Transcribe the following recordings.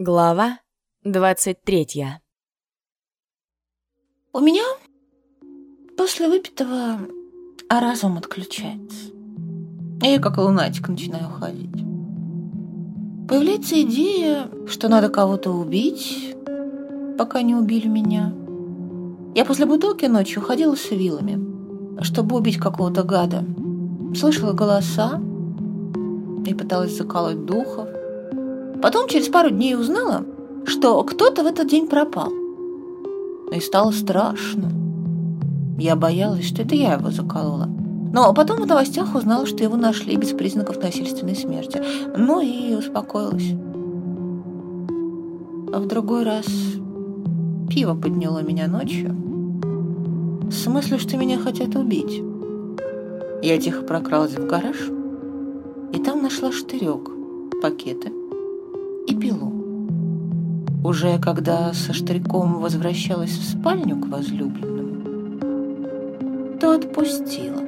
Глава 23 У меня после выпитого разум отключается. Я как лунатик начинаю ходить. Появляется идея, что надо кого-то убить, пока не убили меня. Я после бутылки ночью ходила с вилами, чтобы убить какого-то гада. Слышала голоса и пыталась заколоть духов. Потом через пару дней узнала, что кто-то в этот день пропал. И стало страшно. Я боялась, что это я его заколола. Но потом в новостях узнала, что его нашли без признаков насильственной смерти. Ну и успокоилась. А в другой раз пиво подняло меня ночью. С мыслью, что меня хотят убить. Я тихо прокралась в гараж, и там нашла штырек, пакеты и пилу. Уже когда со штырьком возвращалась в спальню к возлюбленному, то отпустила.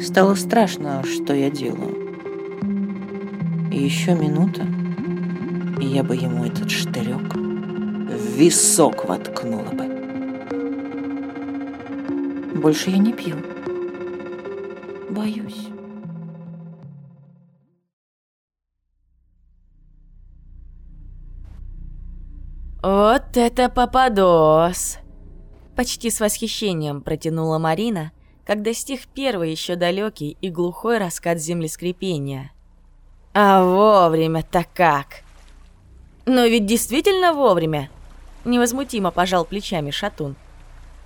Стало страшно, что я делаю. И еще минута, и я бы ему этот штырек в висок воткнула бы. Больше я не пью. Боюсь. «Вот это попадос!» Почти с восхищением протянула Марина, когда стих первый еще далекий и глухой раскат землескрипения. «А вовремя-то как!» «Но ведь действительно вовремя!» Невозмутимо пожал плечами Шатун.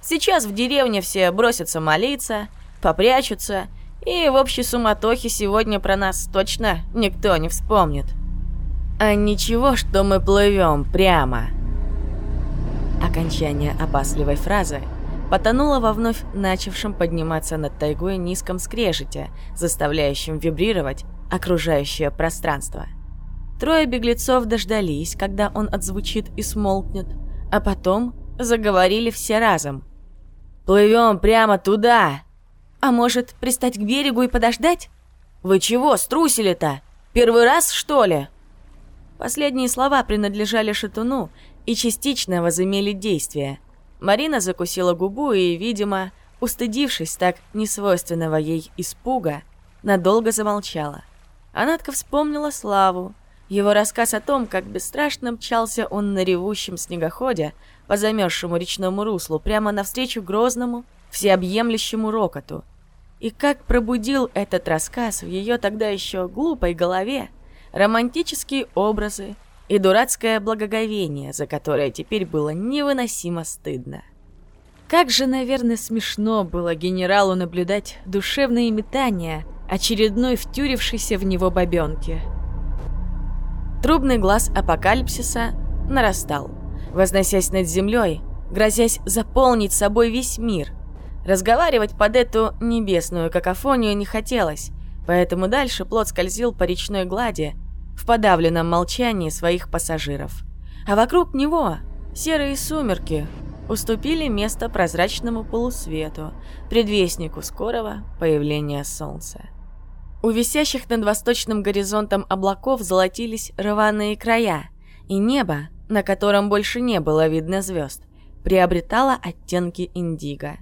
«Сейчас в деревне все бросятся молиться, попрячутся, и в общей суматохе сегодня про нас точно никто не вспомнит. А ничего, что мы плывем прямо!» Окончание опасливой фразы потонуло во вновь начавшем подниматься над тайгой низком скрежете, заставляющем вибрировать окружающее пространство. Трое беглецов дождались, когда он отзвучит и смолкнет, а потом заговорили все разом. «Плывем прямо туда!» «А может, пристать к берегу и подождать?» «Вы чего, струсили-то? Первый раз, что ли?» Последние слова принадлежали Шатуну и частично возымели действие. Марина закусила губу и, видимо, устыдившись так несвойственного ей испуга, надолго замолчала. Анатка вспомнила Славу, его рассказ о том, как бесстрашно мчался он на ревущем снегоходе по замерзшему речному руслу прямо навстречу грозному, всеобъемлющему рокоту, и как пробудил этот рассказ в ее тогда еще глупой голове романтические образы и дурацкое благоговение, за которое теперь было невыносимо стыдно. Как же, наверное, смешно было генералу наблюдать душевные метания очередной втюрившейся в него бабенки. Трубный глаз апокалипсиса нарастал, возносясь над землей, грозясь заполнить собой весь мир. Разговаривать под эту небесную какофонию не хотелось, поэтому дальше плот скользил по речной глади в подавленном молчании своих пассажиров. А вокруг него серые сумерки уступили место прозрачному полусвету, предвестнику скорого появления солнца. У висящих над восточным горизонтом облаков золотились рваные края, и небо, на котором больше не было видно звезд, приобретало оттенки индиго.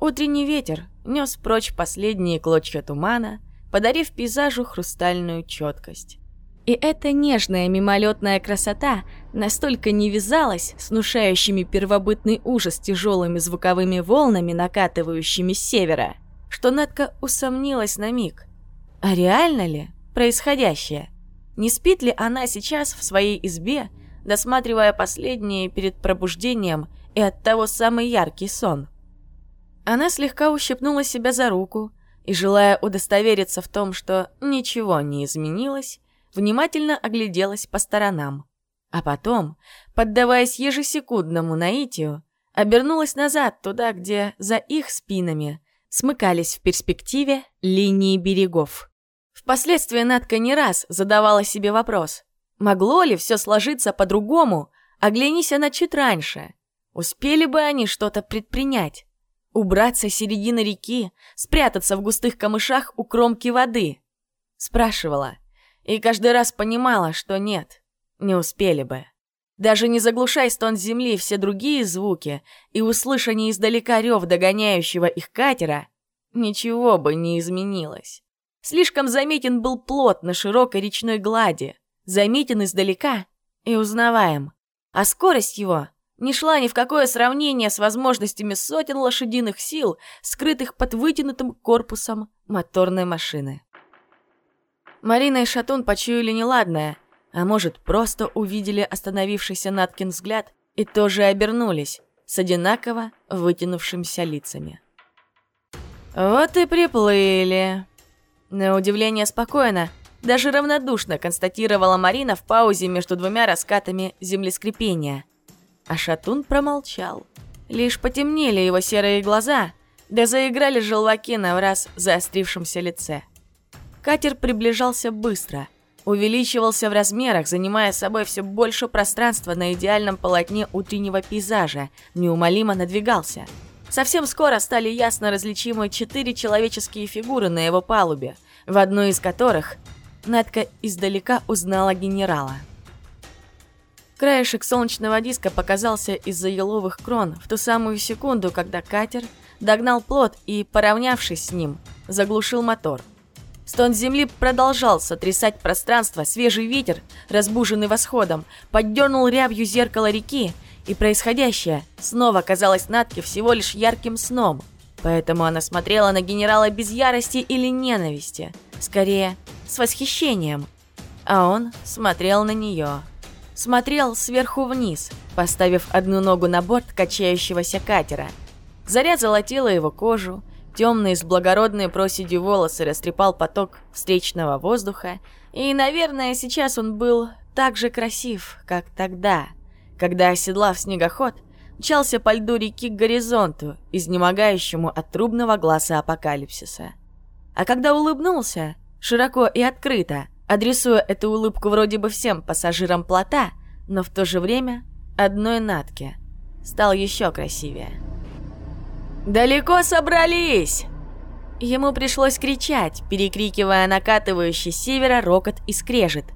Утренний ветер нес прочь последние клочья тумана, подарив пейзажу хрустальную четкость. И эта нежная мимолетная красота настолько не вязалась с внушающими первобытный ужас тяжелыми звуковыми волнами, накатывающими с севера, что Надка усомнилась на миг. А реально ли происходящее? Не спит ли она сейчас в своей избе, досматривая последние перед пробуждением и оттого самый яркий сон? Она слегка ущипнула себя за руку и, желая удостовериться в том, что ничего не изменилось, внимательно огляделась по сторонам. А потом, поддаваясь ежесекундному наитию, обернулась назад, туда, где за их спинами смыкались в перспективе линии берегов. Впоследствии Надка не раз задавала себе вопрос, могло ли все сложиться по-другому, оглянись она чуть раньше. Успели бы они что-то предпринять? Убраться с середины реки, спрятаться в густых камышах у кромки воды? Спрашивала, и каждый раз понимала, что нет. не успели бы. Даже не заглушай стон земли все другие звуки и услышание издалека рев догоняющего их катера, ничего бы не изменилось. Слишком заметен был плот на широкой речной глади, заметен издалека и узнаваем. А скорость его не шла ни в какое сравнение с возможностями сотен лошадиных сил, скрытых под вытянутым корпусом моторной машины. Марина и Шатун почуяли неладное, а может, просто увидели остановившийся Наткин взгляд и тоже обернулись с одинаково вытянувшимися лицами. «Вот и приплыли!» На удивление спокойно, даже равнодушно констатировала Марина в паузе между двумя раскатами землескрепения. А Шатун промолчал. Лишь потемнели его серые глаза, да заиграли желваки на враз заострившемся лице. Катер приближался быстро, увеличивался в размерах, занимая собой все больше пространства на идеальном полотне утреннего пейзажа, неумолимо надвигался. Совсем скоро стали ясно различимы четыре человеческие фигуры на его палубе, в одной из которых Надка издалека узнала генерала. Краешек солнечного диска показался из-за еловых крон в ту самую секунду, когда катер догнал плот и, поравнявшись с ним, заглушил мотор – Стон земли продолжал сотрясать пространство, свежий ветер, разбуженный восходом, поддернул рябью зеркало реки, и происходящее снова казалось Натке всего лишь ярким сном. Поэтому она смотрела на генерала без ярости или ненависти, скорее, с восхищением. А он смотрел на нее. Смотрел сверху вниз, поставив одну ногу на борт качающегося катера. Заря золотила его кожу, Темные с благородной проседью волосы растрепал поток встречного воздуха, и, наверное, сейчас он был так же красив, как тогда, когда, оседлав снегоход, мчался по льду реки к горизонту, изнемогающему от трубного глаза апокалипсиса. А когда улыбнулся, широко и открыто, адресуя эту улыбку вроде бы всем пассажирам плота, но в то же время одной натке, стал еще красивее. «Далеко собрались!» Ему пришлось кричать, перекрикивая накатывающий с севера рокот и скрежет.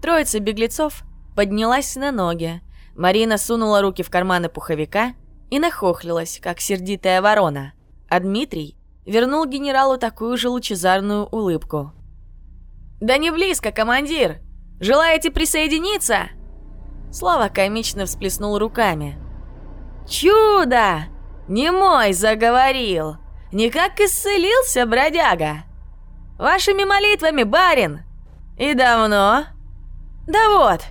Троица беглецов поднялась на ноги. Марина сунула руки в карманы пуховика и нахохлилась, как сердитая ворона. А Дмитрий вернул генералу такую же лучезарную улыбку. «Да не близко, командир! Желаете присоединиться?» Слава комично всплеснул руками. «Чудо!» Не мой заговорил. Никак исцелился, бродяга. Вашими молитвами, барин. И давно? Да вот.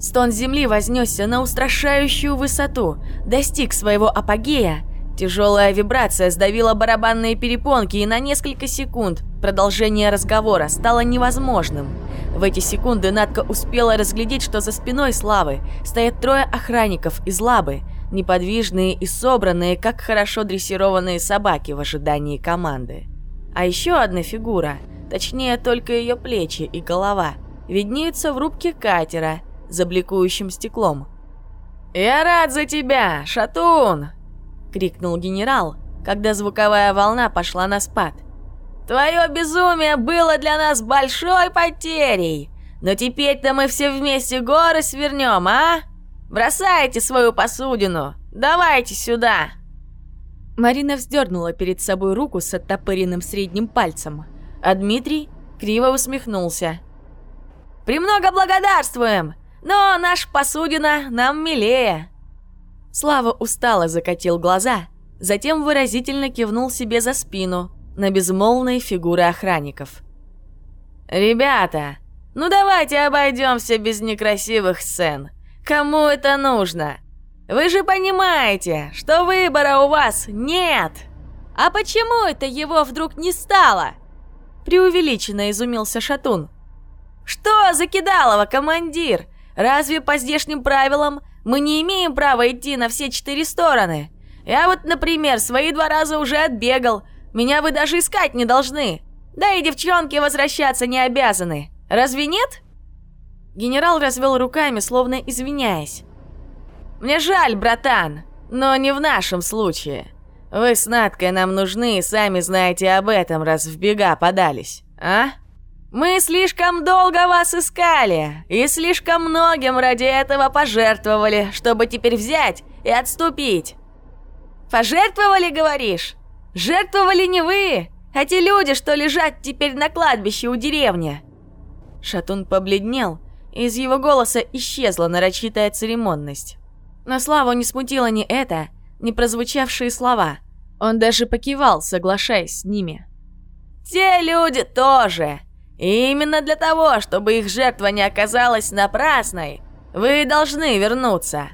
Стон земли вознесся на устрашающую высоту, достиг своего апогея. Тяжелая вибрация сдавила барабанные перепонки, и на несколько секунд продолжение разговора стало невозможным. В эти секунды Надка успела разглядеть, что за спиной Славы стоят трое охранников из Лабы – неподвижные и собранные, как хорошо дрессированные собаки в ожидании команды. А еще одна фигура, точнее только ее плечи и голова, виднеются в рубке катера за бликующим стеклом. «Я рад за тебя, Шатун!» — крикнул генерал, когда звуковая волна пошла на спад. «Твое безумие было для нас большой потерей, но теперь-то мы все вместе горы свернем, а?» Бросайте свою посудину! Давайте сюда!» Марина вздернула перед собой руку с оттопыренным средним пальцем, а Дмитрий криво усмехнулся. «Премного благодарствуем, но наш посудина нам милее!» Слава устало закатил глаза, затем выразительно кивнул себе за спину на безмолвные фигуры охранников. «Ребята, ну давайте обойдемся без некрасивых сцен. Кому это нужно? Вы же понимаете, что выбора у вас нет. А почему это его вдруг не стало? Преувеличенно изумился Шатун. Что за кидалово, командир? Разве по здешним правилам мы не имеем права идти на все четыре стороны? Я вот, например, свои два раза уже отбегал. Меня вы даже искать не должны. Да и девчонки возвращаться не обязаны. Разве нет? Генерал развел руками, словно извиняясь. «Мне жаль, братан, но не в нашем случае. Вы с Надкой нам нужны и сами знаете об этом, раз в бега подались, а? Мы слишком долго вас искали, и слишком многим ради этого пожертвовали, чтобы теперь взять и отступить. Пожертвовали, говоришь? Жертвовали не вы, а те люди, что лежат теперь на кладбище у деревни. Шатун побледнел, из его голоса исчезла нарочитая церемонность. Но Славу не смутило ни это, ни прозвучавшие слова. Он даже покивал, соглашаясь с ними. «Те люди тоже! И именно для того, чтобы их жертва не оказалась напрасной, вы должны вернуться!»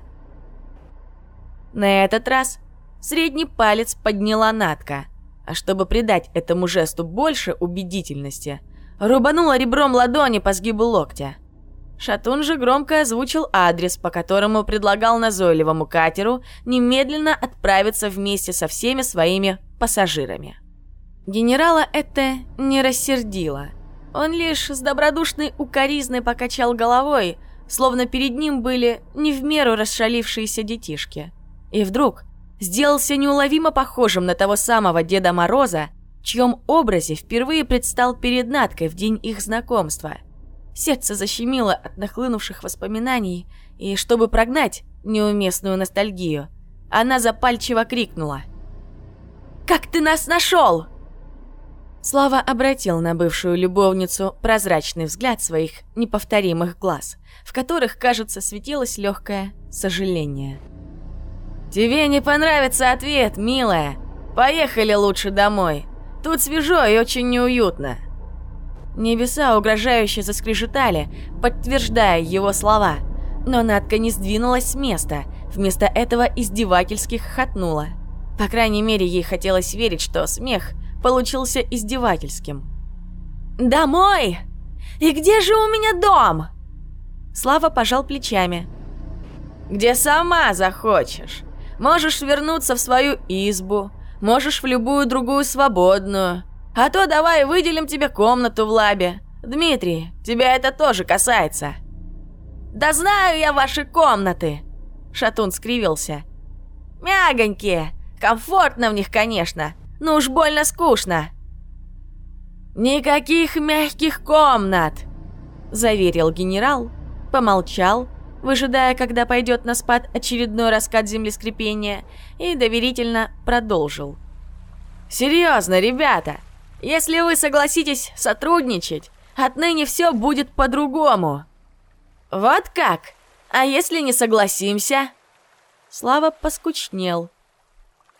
На этот раз средний палец подняла Натка, а чтобы придать этому жесту больше убедительности, рубанула ребром ладони по сгибу локтя. Шатун же громко озвучил адрес, по которому предлагал назойливому катеру немедленно отправиться вместе со всеми своими пассажирами. Генерала это не рассердило. Он лишь с добродушной укоризной покачал головой, словно перед ним были не в меру расшалившиеся детишки. И вдруг сделался неуловимо похожим на того самого Деда Мороза, чьем образе впервые предстал перед Надкой в день их знакомства – Сердце защемило от нахлынувших воспоминаний, и чтобы прогнать неуместную ностальгию, она запальчиво крикнула. «Как ты нас нашел?» Слава обратил на бывшую любовницу прозрачный взгляд своих неповторимых глаз, в которых, кажется, светилось легкое сожаление. «Тебе не понравится ответ, милая. Поехали лучше домой. Тут свежо и очень неуютно». Небеса угрожающе заскрежетали, подтверждая его слова. Но Надка не сдвинулась с места, вместо этого издевательски хохотнула. По крайней мере, ей хотелось верить, что смех получился издевательским. «Домой! И где же у меня дом?» Слава пожал плечами. «Где сама захочешь. Можешь вернуться в свою избу, можешь в любую другую свободную. А то давай выделим тебе комнату в лабе. Дмитрий, тебя это тоже касается». «Да знаю я ваши комнаты!» Шатун скривился. «Мягонькие, комфортно в них, конечно, но уж больно скучно». «Никаких мягких комнат!» Заверил генерал, помолчал, выжидая, когда пойдет на спад очередной раскат землескрепения, и доверительно продолжил. «Серьезно, ребята, если вы согласитесь сотрудничать, отныне все будет по-другому. Вот как? А если не согласимся? Слава поскучнел.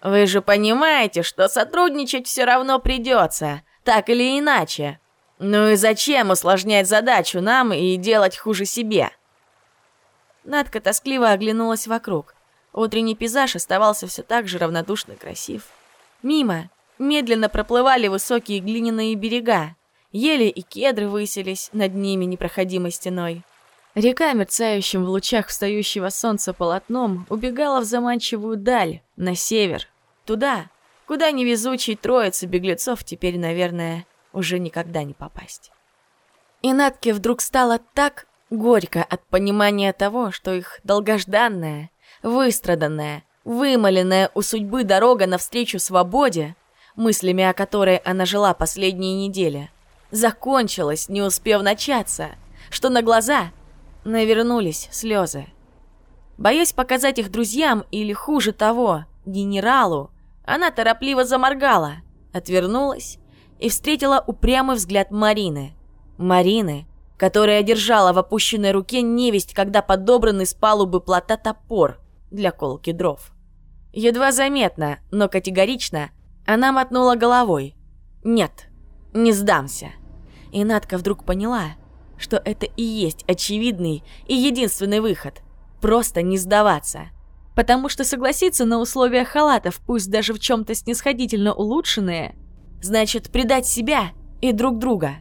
Вы же понимаете, что сотрудничать все равно придется, так или иначе. Ну и зачем усложнять задачу нам и делать хуже себе? Надка тоскливо оглянулась вокруг. Утренний пейзаж оставался все так же равнодушно красив. Мимо, Медленно проплывали высокие глиняные берега. Ели и кедры высились над ними непроходимой стеной. Река, мерцающим в лучах встающего солнца полотном, убегала в заманчивую даль, на север. Туда, куда невезучей троицы беглецов теперь, наверное, уже никогда не попасть. И Натке вдруг стало так горько от понимания того, что их долгожданная, выстраданная, вымоленная у судьбы дорога навстречу свободе мыслями о которой она жила последние недели, закончилась, не успев начаться, что на глаза навернулись слезы. Боясь показать их друзьям или, хуже того, генералу, она торопливо заморгала, отвернулась и встретила упрямый взгляд Марины. Марины, которая держала в опущенной руке невесть, когда подобранный с палубы плота топор для колки дров. Едва заметно, но категорично она мотнула головой. «Нет, не сдамся». И Надка вдруг поняла, что это и есть очевидный и единственный выход. Просто не сдаваться. Потому что согласиться на условия халатов, пусть даже в чем-то снисходительно улучшенные, значит предать себя и друг друга.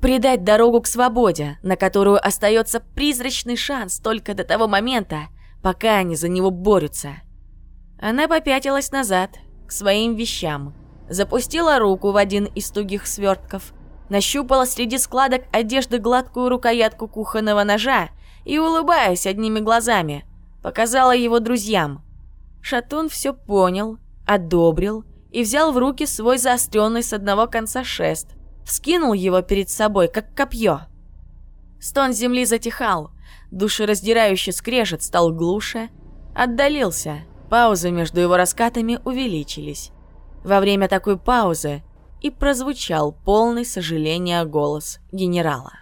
Предать дорогу к свободе, на которую остается призрачный шанс только до того момента, пока они за него борются. Она попятилась назад, к своим вещам. Запустила руку в один из тугих свертков, нащупала среди складок одежды гладкую рукоятку кухонного ножа и, улыбаясь одними глазами, показала его друзьям. Шатун все понял, одобрил и взял в руки свой заостренный с одного конца шест, вскинул его перед собой, как копье. Стон земли затихал, душераздирающий скрежет стал глуше, отдалился, паузы между его раскатами увеличились. Во время такой паузы и прозвучал полный сожаления голос генерала.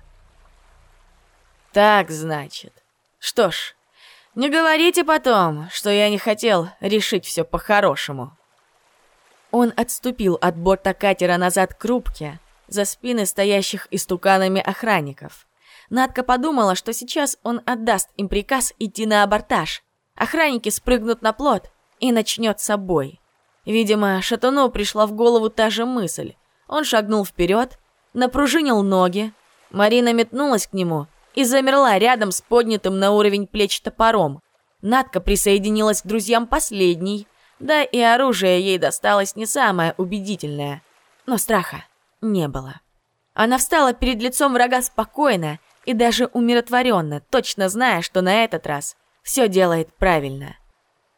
«Так, значит. Что ж, не говорите потом, что я не хотел решить все по-хорошему». Он отступил от борта катера назад к рубке, за спины стоящих истуканами охранников. Надка подумала, что сейчас он отдаст им приказ идти на абортаж. Охранники спрыгнут на плот и начнет с собой. Видимо, Шатуну пришла в голову та же мысль. Он шагнул вперед, напружинил ноги. Марина метнулась к нему и замерла рядом с поднятым на уровень плеч топором. Надка присоединилась к друзьям последней, да и оружие ей досталось не самое убедительное. Но страха не было. Она встала перед лицом врага спокойно и даже умиротворенно, точно зная, что на этот раз все делает правильно.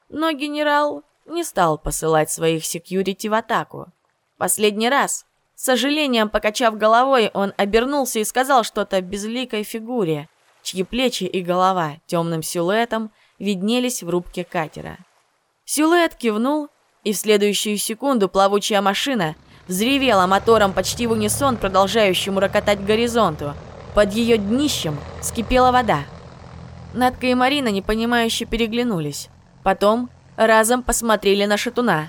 Но генерал не стал посылать своих секьюрити в атаку. Последний раз, с сожалением покачав головой, он обернулся и сказал что-то безликой фигуре, чьи плечи и голова темным силуэтом виднелись в рубке катера. Силуэт кивнул, и в следующую секунду плавучая машина взревела мотором почти в унисон, продолжающему рокотать горизонту. Под ее днищем скипела вода. Надка и Марина непонимающе переглянулись. Потом разом посмотрели на шатуна.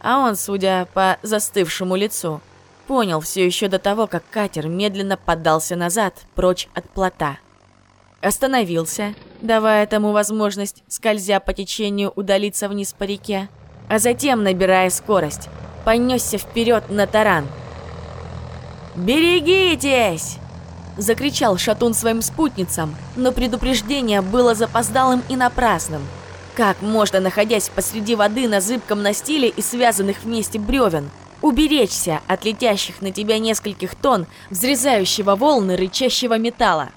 А он, судя по застывшему лицу, понял все еще до того, как катер медленно поддался назад, прочь от плота. Остановился, давая тому возможность, скользя по течению, удалиться вниз по реке, а затем, набирая скорость, понесся вперед на таран. «Берегитесь!» – закричал Шатун своим спутницам, но предупреждение было запоздалым и напрасным. Как можно, находясь посреди воды на зыбком настиле и связанных вместе бревен, уберечься от летящих на тебя нескольких тонн взрезающего волны рычащего металла?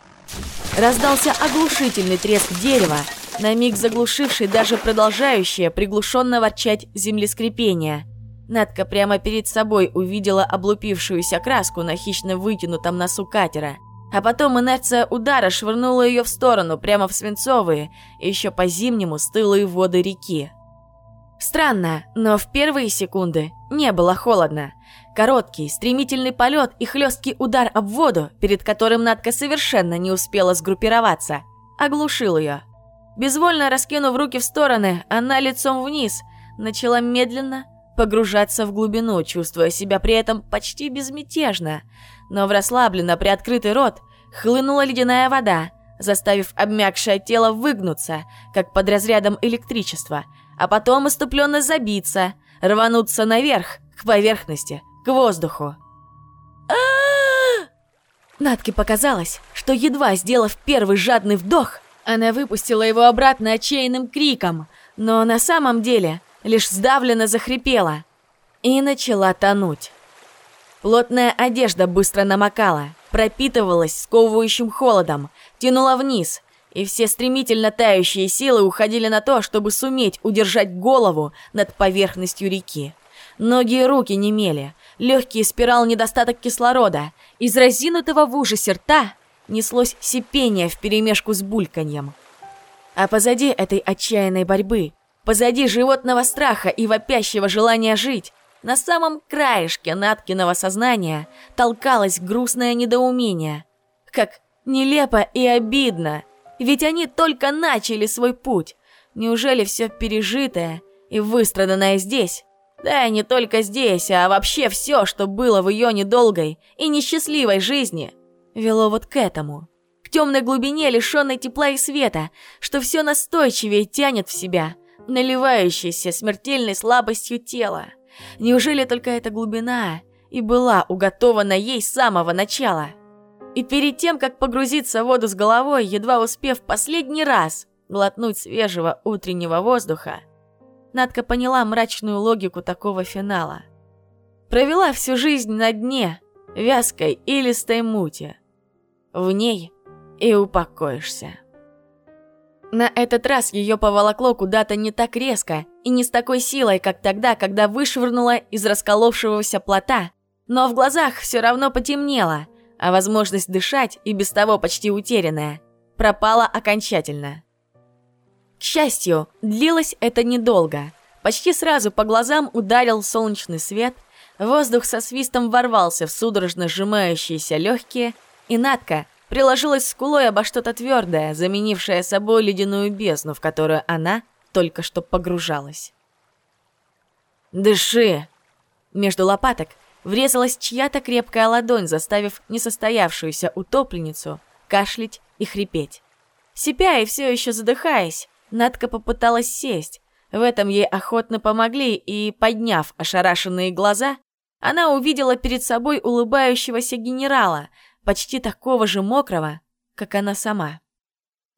Раздался оглушительный треск дерева, на миг заглушивший даже продолжающее приглушенно ворчать землескрепение. Надка прямо перед собой увидела облупившуюся краску на хищно вытянутом носу катера, а потом инерция удара швырнула ее в сторону, прямо в свинцовые, еще по-зимнему стылые воды реки. Странно, но в первые секунды не было холодно. Короткий, стремительный полет и хлесткий удар об воду, перед которым Надка совершенно не успела сгруппироваться, оглушил ее. Безвольно раскинув руки в стороны, она лицом вниз начала медленно погружаться в глубину, чувствуя себя при этом почти безмятежно. Но в расслабленно приоткрытый рот хлынула ледяная вода, заставив обмякшее тело выгнуться, как под разрядом электричества, а потом иступленно забиться, рвануться наверх, к поверхности, к воздуху. Натке показалось, что едва сделав первый жадный вдох, она выпустила его обратно отчаянным криком, но на самом деле лишь сдавленно захрипела и начала тонуть. Плотная одежда быстро намокала, пропитывалась сковывающим холодом, тянула вниз, и все стремительно тающие силы уходили на то, чтобы суметь удержать голову над поверхностью реки. Ноги и руки немели, легкий спирал недостаток кислорода. Из разинутого в ужасе рта неслось сипение вперемешку с бульканьем. А позади этой отчаянной борьбы, позади животного страха и вопящего желания жить, на самом краешке Наткиного сознания толкалось грустное недоумение. Как нелепо и обидно, ведь они только начали свой путь. Неужели все пережитое и выстраданное здесь да, не только здесь, а вообще все, что было в ее недолгой и несчастливой жизни, вело вот к этому. К темной глубине, лишенной тепла и света, что все настойчивее тянет в себя, наливающейся смертельной слабостью тела. Неужели только эта глубина и была уготована ей с самого начала? И перед тем, как погрузиться в воду с головой, едва успев последний раз глотнуть свежего утреннего воздуха, Надка поняла мрачную логику такого финала. Провела всю жизнь на дне, вязкой и листой мути. В ней и упокоишься. На этот раз ее поволокло куда-то не так резко и не с такой силой, как тогда, когда вышвырнула из расколовшегося плота Но в глазах все равно потемнело, а возможность дышать, и без того почти утерянная, пропала окончательно. К счастью, длилось это недолго. Почти сразу по глазам ударил солнечный свет, воздух со свистом ворвался в судорожно сжимающиеся легкие, и Надка приложилась скулой обо что-то твердое, заменившее собой ледяную бездну, в которую она только что погружалась. «Дыши!» Между лопаток врезалась чья-то крепкая ладонь, заставив несостоявшуюся утопленницу кашлять и хрипеть. Сипя и все еще задыхаясь, Надка попыталась сесть. В этом ей охотно помогли, и, подняв ошарашенные глаза, она увидела перед собой улыбающегося генерала, почти такого же мокрого, как она сама.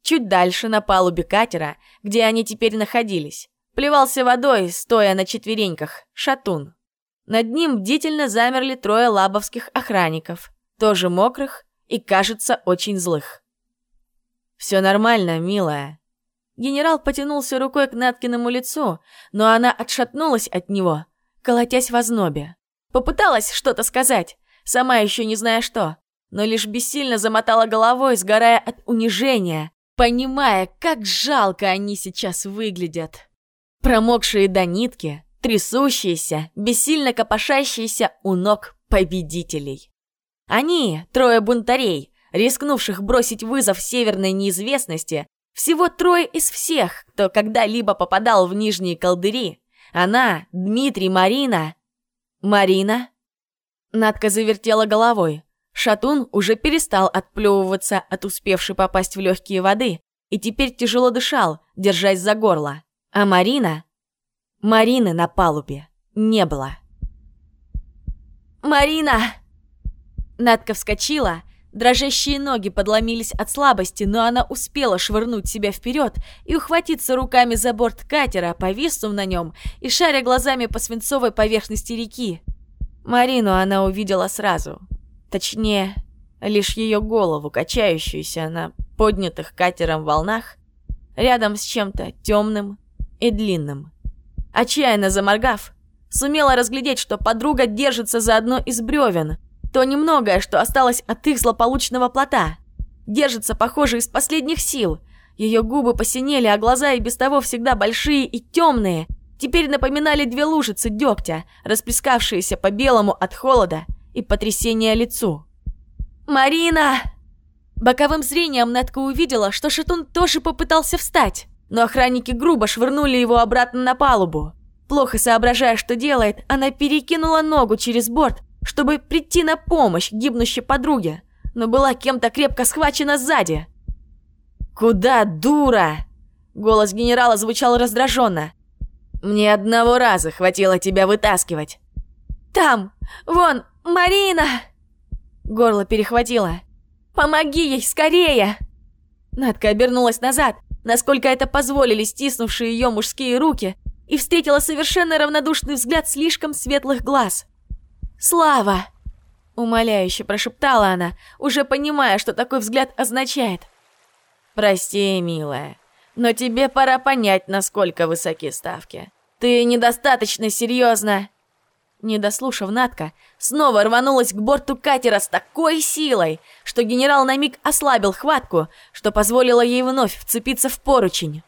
Чуть дальше, на палубе катера, где они теперь находились, плевался водой, стоя на четвереньках, шатун. Над ним бдительно замерли трое лабовских охранников, тоже мокрых и, кажется, очень злых. «Все нормально, милая». Генерал потянулся рукой к Наткиному лицу, но она отшатнулась от него, колотясь в ознобе. Попыталась что-то сказать, сама еще не зная что, но лишь бессильно замотала головой, сгорая от унижения, понимая, как жалко они сейчас выглядят. Промокшие до нитки, трясущиеся, бессильно копошащиеся у ног победителей. Они, трое бунтарей, рискнувших бросить вызов северной неизвестности, всего трое из всех, кто когда-либо попадал в нижние колдыри. Она, Дмитрий, Марина. Марина? Надка завертела головой. Шатун уже перестал отплевываться от успевшей попасть в легкие воды и теперь тяжело дышал, держась за горло. А Марина... Марины на палубе не было. «Марина!» Надка вскочила, дрожащие ноги подломились от слабости, но она успела швырнуть себя вперед и ухватиться руками за борт катера, повиснув на нем и шаря глазами по свинцовой поверхности реки. Марину она увидела сразу. Точнее, лишь ее голову, качающуюся на поднятых катером волнах, рядом с чем-то темным и длинным. Отчаянно заморгав, сумела разглядеть, что подруга держится за одно из бревен, то немногое, что осталось от их злополучного плота. Держится, похоже, из последних сил. Ее губы посинели, а глаза и без того всегда большие и темные, теперь напоминали две лужицы дегтя, расплескавшиеся по белому от холода и потрясения лицу. «Марина!» Боковым зрением Нетка увидела, что Шатун тоже попытался встать но охранники грубо швырнули его обратно на палубу. Плохо соображая, что делает, она перекинула ногу через борт, чтобы прийти на помощь гибнущей подруге, но была кем-то крепко схвачена сзади. «Куда, дура?» Голос генерала звучал раздраженно. «Мне одного раза хватило тебя вытаскивать». «Там! Вон! Марина!» Горло перехватило. «Помоги ей, скорее!» Надка обернулась назад, насколько это позволили стиснувшие ее мужские руки, и встретила совершенно равнодушный взгляд слишком светлых глаз. «Слава!» — умоляюще прошептала она, уже понимая, что такой взгляд означает. «Прости, милая, но тебе пора понять, насколько высоки ставки. Ты недостаточно серьезно...» Не дослушав Натка, снова рванулась к борту катера с такой силой, что генерал на миг ослабил хватку, что позволило ей вновь вцепиться в поручень.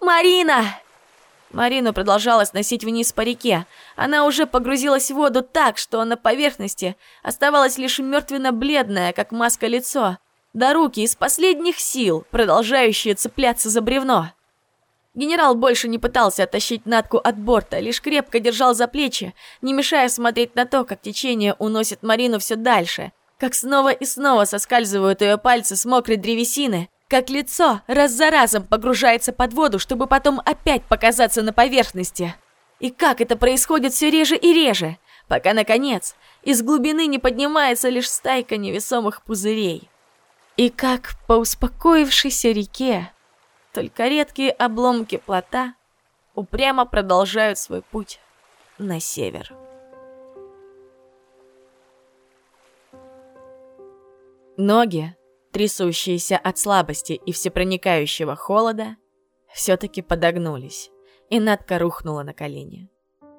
«Марина!» Марину продолжала сносить вниз по реке. Она уже погрузилась в воду так, что на поверхности оставалось лишь мертвенно-бледное, как маска лицо, да руки из последних сил, продолжающие цепляться за бревно. Генерал больше не пытался оттащить Натку от борта, лишь крепко держал за плечи, не мешая смотреть на то, как течение уносит Марину все дальше, как снова и снова соскальзывают ее пальцы с мокрой древесины, как лицо раз за разом погружается под воду, чтобы потом опять показаться на поверхности. И как это происходит все реже и реже, пока, наконец, из глубины не поднимается лишь стайка невесомых пузырей. И как по успокоившейся реке только редкие обломки плота упрямо продолжают свой путь на север. Ноги, трясущиеся от слабости и всепроникающего холода, все-таки подогнулись, и Надка рухнула на колени.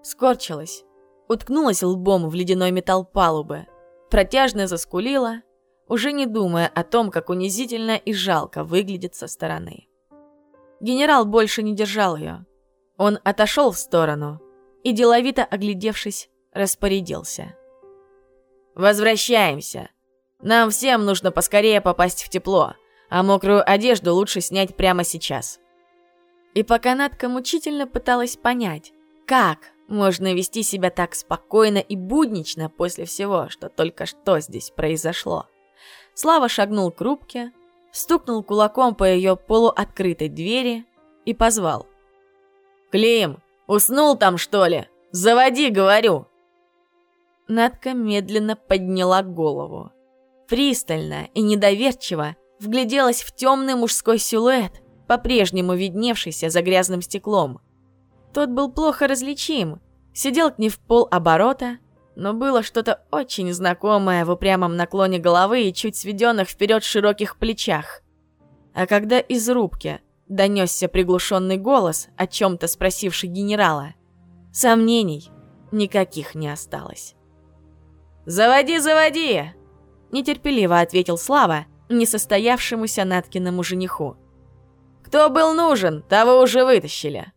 Скорчилась уткнулась лбом в ледяной металл палубы, протяжно заскулила, уже не думая о том, как унизительно и жалко выглядит со стороны. Генерал больше не держал ее. Он отошел в сторону и, деловито оглядевшись, распорядился. «Возвращаемся. Нам всем нужно поскорее попасть в тепло, а мокрую одежду лучше снять прямо сейчас». И пока Надка мучительно пыталась понять, как можно вести себя так спокойно и буднично после всего, что только что здесь произошло. Слава шагнул к рубке, стукнул кулаком по ее полуоткрытой двери и позвал. «Клим, уснул там, что ли? Заводи, говорю!» Надка медленно подняла голову. Пристально и недоверчиво вгляделась в темный мужской силуэт, по-прежнему видневшийся за грязным стеклом. Тот был плохо различим, сидел к ней в пол оборота, но было что-то очень знакомое в упрямом наклоне головы и чуть сведенных вперед широких плечах. А когда из рубки донесся приглушенный голос, о чем-то спросивший генерала, сомнений никаких не осталось. «Заводи, заводи!» – нетерпеливо ответил Слава несостоявшемуся Наткиному жениху. Кто был нужен, того уже вытащили.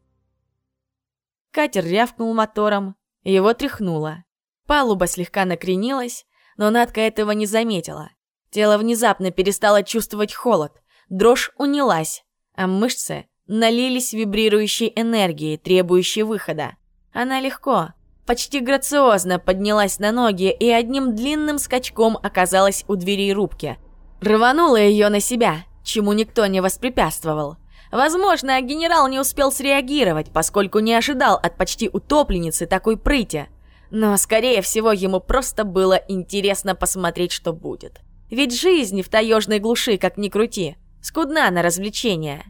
Катер рявкнул мотором, его тряхнуло. Палуба слегка накренилась, но Надка этого не заметила. Тело внезапно перестало чувствовать холод, дрожь унялась, а мышцы налились вибрирующей энергией, требующей выхода. Она легко, почти грациозно поднялась на ноги и одним длинным скачком оказалась у дверей рубки. Рванула ее на себя, чему никто не воспрепятствовал. Возможно, генерал не успел среагировать, поскольку не ожидал от почти утопленницы такой прыти. Но, скорее всего, ему просто было интересно посмотреть, что будет. Ведь жизнь в таежной глуши, как ни крути, скудна на развлечения.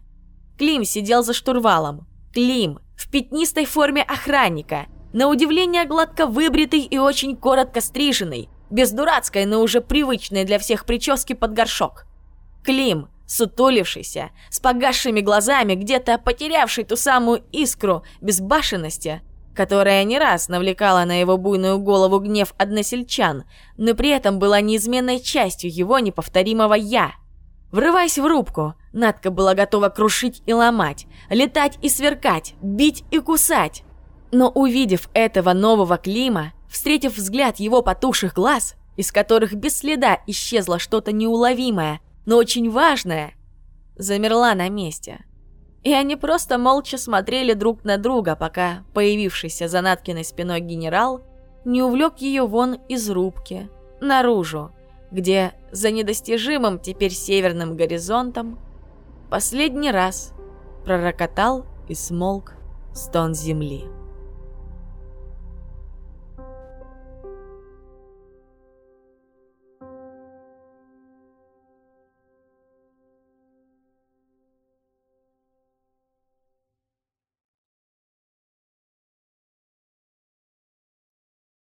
Клим сидел за штурвалом. Клим в пятнистой форме охранника, на удивление гладко выбритый и очень коротко стриженный, без дурацкой, но уже привычной для всех прически под горшок. Клим сутулившийся, с погасшими глазами, где-то потерявший ту самую искру безбашенности, которая не раз навлекала на его буйную голову гнев односельчан, но при этом была неизменной частью его неповторимого «я». Врываясь в рубку, Надка была готова крушить и ломать, летать и сверкать, бить и кусать. Но увидев этого нового Клима, встретив взгляд его потухших глаз, из которых без следа исчезло что-то неуловимое, но очень важная, замерла на месте. И они просто молча смотрели друг на друга, пока появившийся за Наткиной спиной генерал не увлек ее вон из рубки, наружу, где за недостижимым теперь северным горизонтом последний раз пророкотал и смолк стон земли.